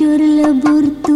दुर्लभूर्त